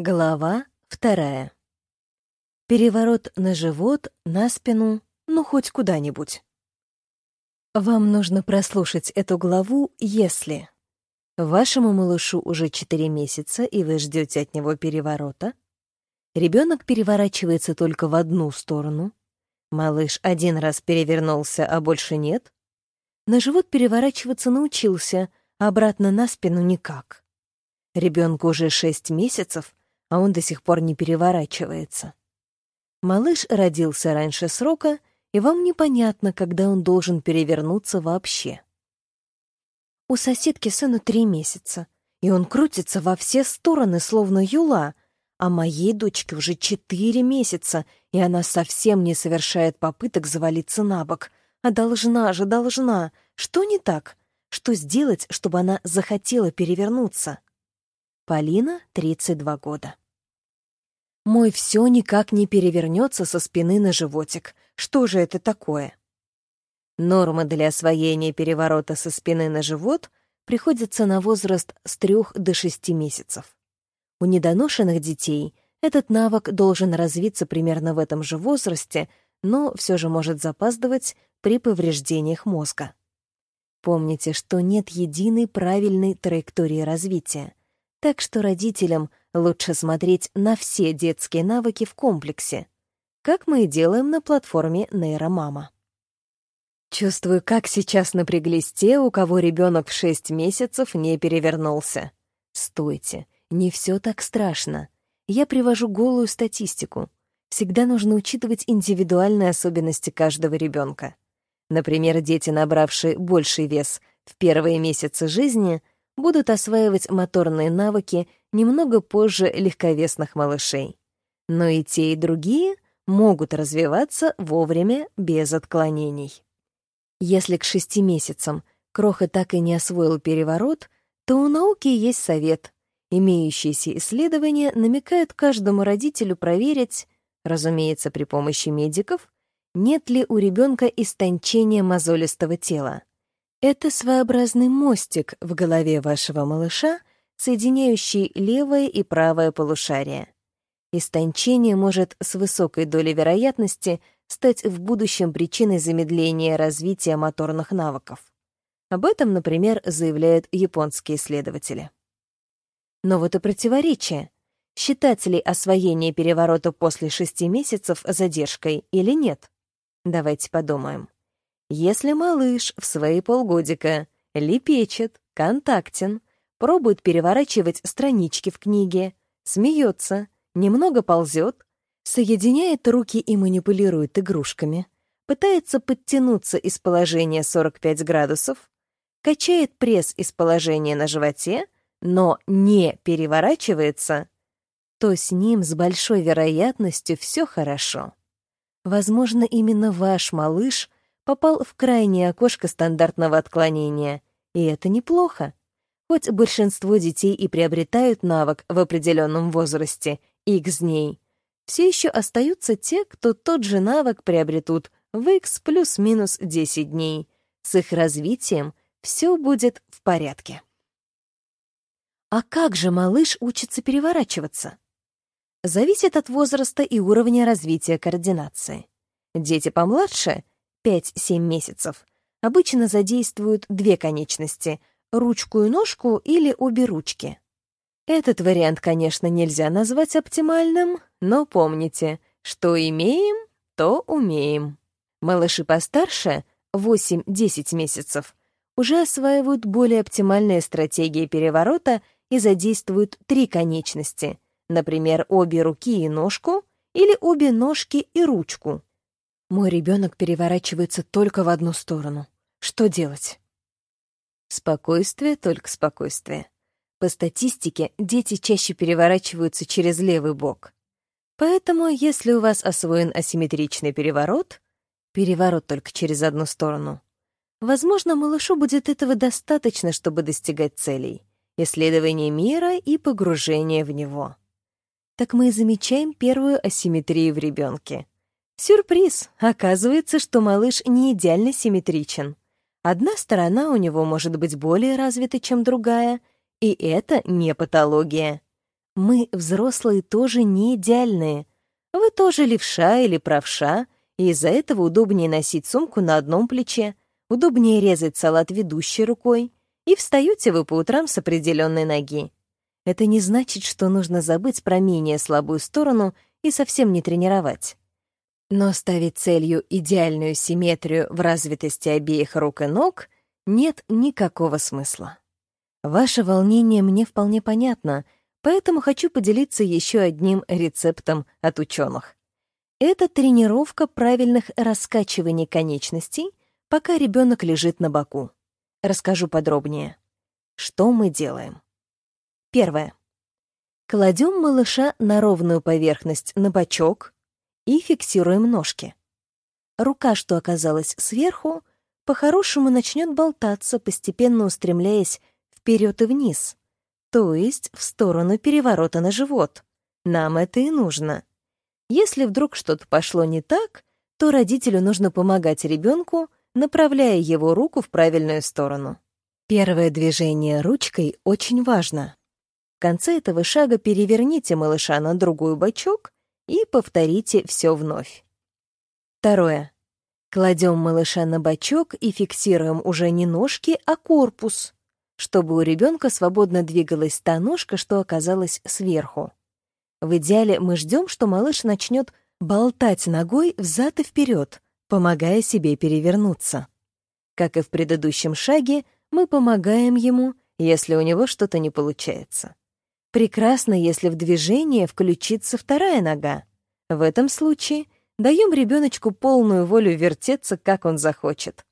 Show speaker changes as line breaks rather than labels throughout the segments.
Глава вторая. Переворот на живот, на спину, ну хоть куда-нибудь. Вам нужно прослушать эту главу, если вашему малышу уже 4 месяца, и вы ждете от него переворота, ребенок переворачивается только в одну сторону, малыш один раз перевернулся, а больше нет, на живот переворачиваться научился, а обратно на спину никак. Ребенку уже 6 месяцев, а он до сих пор не переворачивается. Малыш родился раньше срока, и вам непонятно, когда он должен перевернуться вообще. У соседки сыну три месяца, и он крутится во все стороны, словно юла, а моей дочке уже четыре месяца, и она совсем не совершает попыток завалиться на бок. А должна же, должна. Что не так? Что сделать, чтобы она захотела перевернуться? Полина, 32 года. Мой все никак не перевернется со спины на животик. Что же это такое? Норма для освоения переворота со спины на живот приходится на возраст с 3 до 6 месяцев. У недоношенных детей этот навык должен развиться примерно в этом же возрасте, но все же может запаздывать при повреждениях мозга. Помните, что нет единой правильной траектории развития. Так что родителям лучше смотреть на все детские навыки в комплексе, как мы и делаем на платформе Нейромама. Чувствую, как сейчас напряглись те, у кого ребенок в 6 месяцев не перевернулся. Стойте, не все так страшно. Я привожу голую статистику. Всегда нужно учитывать индивидуальные особенности каждого ребенка. Например, дети, набравшие больший вес в первые месяцы жизни — будут осваивать моторные навыки немного позже легковесных малышей. Но и те, и другие могут развиваться вовремя без отклонений. Если к шести месяцам Кроха так и не освоил переворот, то у науки есть совет. Имеющиеся исследования намекают каждому родителю проверить, разумеется, при помощи медиков, нет ли у ребенка истончения мозолистого тела. Это своеобразный мостик в голове вашего малыша, соединяющий левое и правое полушарие. Истончение может с высокой долей вероятности стать в будущем причиной замедления развития моторных навыков. Об этом, например, заявляют японские исследователи. Но вот и противоречие. Считать ли освоение переворота после шести месяцев задержкой или нет? Давайте подумаем. Если малыш в свои полгодика лепечет, контактен, пробует переворачивать странички в книге, смеется, немного ползет, соединяет руки и манипулирует игрушками, пытается подтянуться из положения 45 градусов, качает пресс из положения на животе, но не переворачивается, то с ним с большой вероятностью все хорошо. Возможно, именно ваш малыш попал в крайнее окошко стандартного отклонения, и это неплохо. Хоть большинство детей и приобретают навык в определенном возрасте, X дней, все еще остаются те, кто тот же навык приобретут в X плюс-минус 10 дней. С их развитием все будет в порядке. А как же малыш учится переворачиваться? Зависит от возраста и уровня развития координации. Дети помладше 5-7 месяцев, обычно задействуют две конечности — ручку и ножку или обе ручки. Этот вариант, конечно, нельзя назвать оптимальным, но помните, что имеем, то умеем. Малыши постарше, 8-10 месяцев, уже осваивают более оптимальные стратегии переворота и задействуют три конечности, например, обе руки и ножку или обе ножки и ручку. Мой ребенок переворачивается только в одну сторону. Что делать? Спокойствие, только спокойствие. По статистике, дети чаще переворачиваются через левый бок. Поэтому, если у вас освоен асимметричный переворот, переворот только через одну сторону, возможно, малышу будет этого достаточно, чтобы достигать целей, исследования мира и погружения в него. Так мы и замечаем первую асимметрию в ребенке — Сюрприз! Оказывается, что малыш не идеально симметричен. Одна сторона у него может быть более развита, чем другая, и это не патология. Мы, взрослые, тоже не идеальные. Вы тоже левша или правша, и из-за этого удобнее носить сумку на одном плече, удобнее резать салат ведущей рукой, и встаете вы по утрам с определенной ноги. Это не значит, что нужно забыть про менее слабую сторону и совсем не тренировать. Но ставить целью идеальную симметрию в развитости обеих рук и ног нет никакого смысла. Ваше волнение мне вполне понятно, поэтому хочу поделиться еще одним рецептом от ученых. Это тренировка правильных раскачиваний конечностей, пока ребенок лежит на боку. Расскажу подробнее. Что мы делаем? Первое. Кладем малыша на ровную поверхность на бочок и фиксируем ножки. Рука, что оказалась сверху, по-хорошему начнет болтаться, постепенно устремляясь вперед и вниз, то есть в сторону переворота на живот. Нам это и нужно. Если вдруг что-то пошло не так, то родителю нужно помогать ребенку, направляя его руку в правильную сторону. Первое движение ручкой очень важно. В конце этого шага переверните малыша на другой бочок и повторите все вновь. Второе. Кладем малыша на бочок и фиксируем уже не ножки, а корпус, чтобы у ребенка свободно двигалась та ножка, что оказалась сверху. В идеале мы ждем, что малыш начнет болтать ногой взад и вперед, помогая себе перевернуться. Как и в предыдущем шаге, мы помогаем ему, если у него что-то не получается. Прекрасно, если в движение включится вторая нога. В этом случае даем ребеночку полную волю вертеться, как он захочет.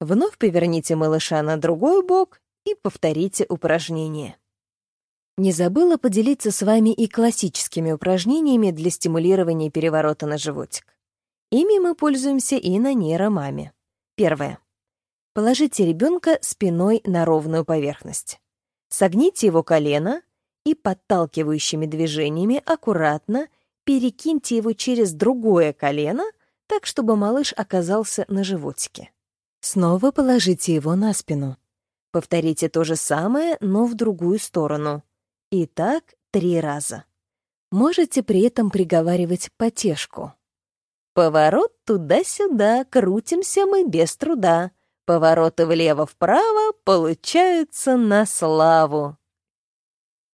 Вновь поверните малыша на другой бок и повторите упражнение. Не забыла поделиться с вами и классическими упражнениями для стимулирования переворота на животик. Ими мы пользуемся и на нейромаме. Первое. Положите ребенка спиной на ровную поверхность. Согните его колено и подталкивающими движениями аккуратно перекиньте его через другое колено, так, чтобы малыш оказался на животике. Снова положите его на спину. Повторите то же самое, но в другую сторону. И так три раза. Можете при этом приговаривать потешку. Поворот туда-сюда, крутимся мы без труда. Повороты влево-вправо получаются на славу.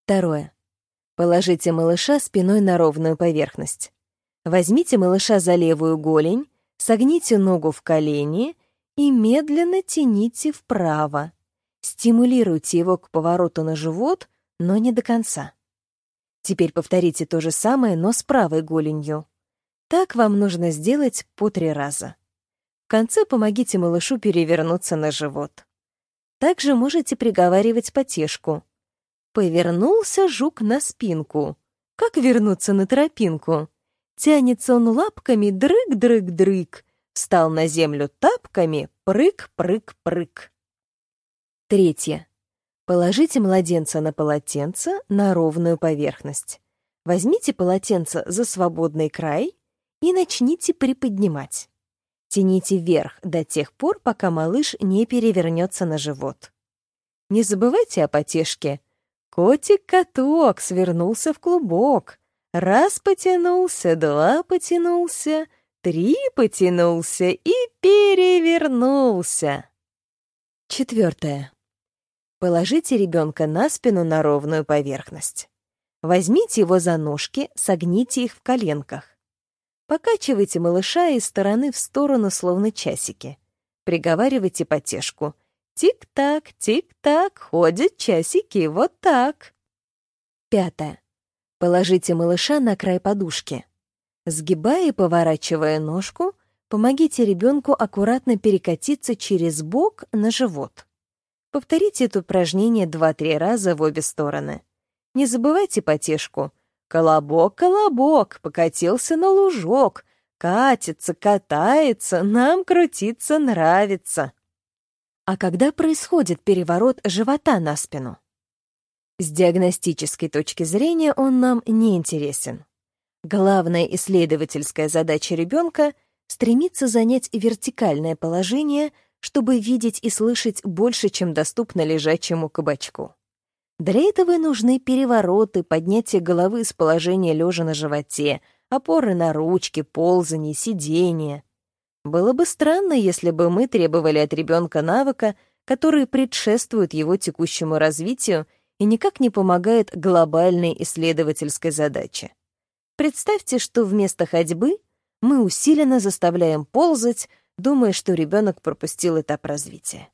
Второе. Положите малыша спиной на ровную поверхность. Возьмите малыша за левую голень, согните ногу в колени и медленно тяните вправо. Стимулируйте его к повороту на живот, но не до конца. Теперь повторите то же самое, но с правой голенью. Так вам нужно сделать по три раза. В конце помогите малышу перевернуться на живот. Также можете приговаривать потешку. Повернулся жук на спинку. Как вернуться на тропинку? Тянется он лапками, дрык-дрык-дрык. Встал на землю тапками, прыг-прыг-прыг. Третье. Положите младенца на полотенце на ровную поверхность. Возьмите полотенце за свободный край и начните приподнимать. Тяните вверх до тех пор, пока малыш не перевернется на живот. Не забывайте о потешке — Котик-каток свернулся в клубок. Раз потянулся, два потянулся, три потянулся и перевернулся. Четвертое. Положите ребенка на спину на ровную поверхность. Возьмите его за ножки, согните их в коленках. Покачивайте малыша из стороны в сторону, словно часики. Приговаривайте потешку. Тик-так, тик-так, ходят часики, вот так. Пятое. Положите малыша на край подушки. Сгибая и поворачивая ножку, помогите ребенку аккуратно перекатиться через бок на живот. Повторите это упражнение 2-3 раза в обе стороны. Не забывайте потешку. Колобок, колобок, покатился на лужок. Катится, катается, нам крутиться нравится. А когда происходит переворот живота на спину? С диагностической точки зрения он нам не интересен. Главная исследовательская задача ребенка — стремиться занять вертикальное положение, чтобы видеть и слышать больше, чем доступно лежачему кабачку. Для этого нужны перевороты, поднятие головы с положения лежа на животе, опоры на ручки, ползание, сидение. Было бы странно, если бы мы требовали от ребенка навыка, который предшествует его текущему развитию и никак не помогает глобальной исследовательской задаче. Представьте, что вместо ходьбы мы усиленно заставляем ползать, думая, что ребенок пропустил этап развития.